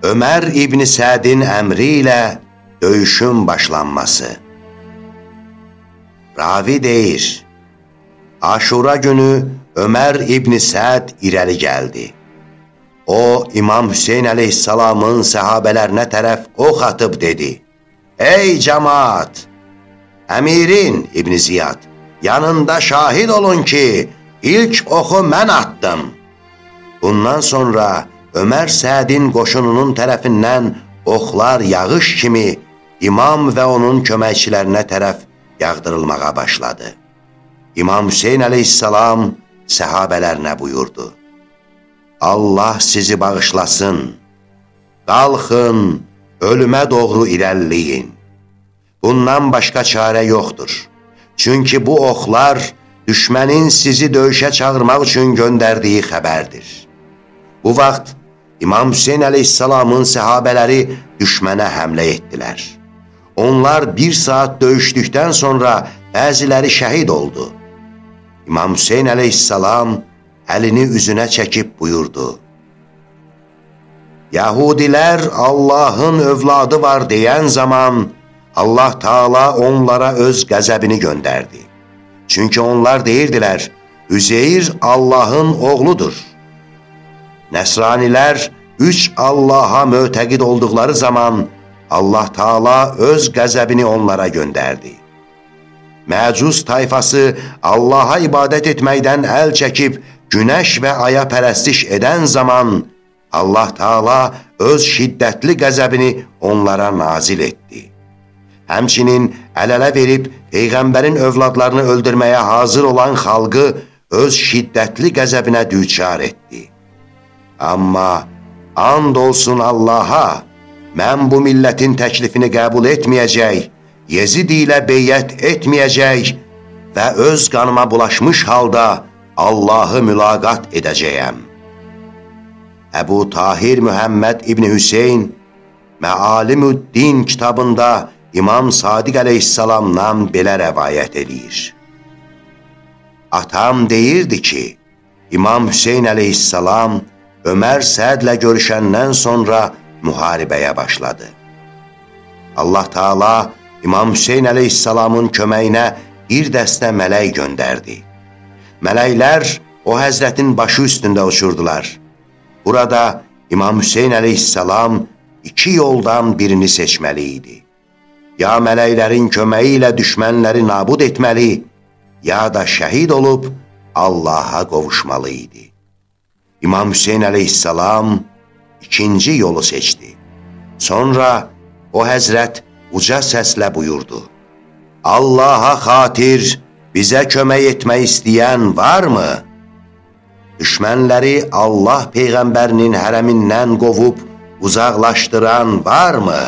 Ömər İbni Sədin əmri ilə döyüşün başlanması. Ravi deyir, Aşura günü Ömər İbni Səd irəli gəldi. O, İmam Hüseyin əleyhissalamın səhabələrinə tərəf ox atıb dedi, Ey cəmaat! Əmirin İbni Ziyad, yanında şahid olun ki, ilk oxu mən attım. Bundan sonra Ömər Sədin qoşununun tərəfindən oxlar yağış kimi imam və onun köməkçilərinə tərəf yağdırılmağa başladı. İmam Hüseyin əleyhissalam səhabələrinə buyurdu. Allah sizi bağışlasın, qalxın, ölümə doğru irəlliyin. Bundan başqa çarə yoxdur. Çünki bu oxlar düşmənin sizi döyüşə çağırmaq üçün göndərdiyi xəbərdir. Bu vaxt İmam Hüseyin əleyhissalamın səhabələri düşmənə həmlə etdilər. Onlar bir saat döyüşdükdən sonra bəziləri şəhid oldu. İmam Hüseyin əleyhissalam əlini üzünə çəkib buyurdu. Yahudilər Allahın övladı var deyən zaman Allah Taala onlara öz qəzəbini göndərdi. Çünki onlar deyirdilər, Üzeyir Allahın oğludur. Nəsranilər üç Allaha mötəqid olduqları zaman Allah Taala öz qəzəbini onlara göndərdi. Məcuz tayfası Allaha ibadət etməkdən əl çəkib günəş və aya pərəstiş edən zaman Allah Taala öz şiddətli qəzəbini onlara nazil etdi. Həmçinin əl-ələ verib Peyğəmbərin övladlarını öldürməyə hazır olan xalqı öz şiddətli qəzəbinə düçar etdi. Amma and olsun Allaha, mən bu millətin təklifini qəbul etməyəcək, Yezid ilə beyyət etməyəcək və öz qanıma bulaşmış halda Allahı mülaqat edəcəyəm. Əbu Tahir Mühəmməd İbni Hüseyin Məalimüddin kitabında İmam Sadiq əleyhissalamdan belə rəvayət edir. Atam deyirdi ki, İmam Hüseyin əleyhissalam Ömər Sədlə görüşəndən sonra müharibəyə başladı. Allah Taala İmam Hüseyn əleyhissalamın köməyinə bir dəstə mələk göndərdi. Mələklər o həzrətin başı üstündə uçurdular. Burada İmam Hüseyn əleyhissalam iki yoldan birini seçməli idi. Ya mələklərin köməyi ilə düşmənləri nabud etməli, ya da şəhid olub Allaha qovuşmalı idi. İmam Hüseyin əleyhissalam ikinci yolu seçdi. Sonra o həzrət uca səslə buyurdu. Allaha xatir bizə kömək etmək istəyən varmı? Düşmənləri Allah Peyğəmbərinin hərəmindən qovub uzaqlaşdıran varmı?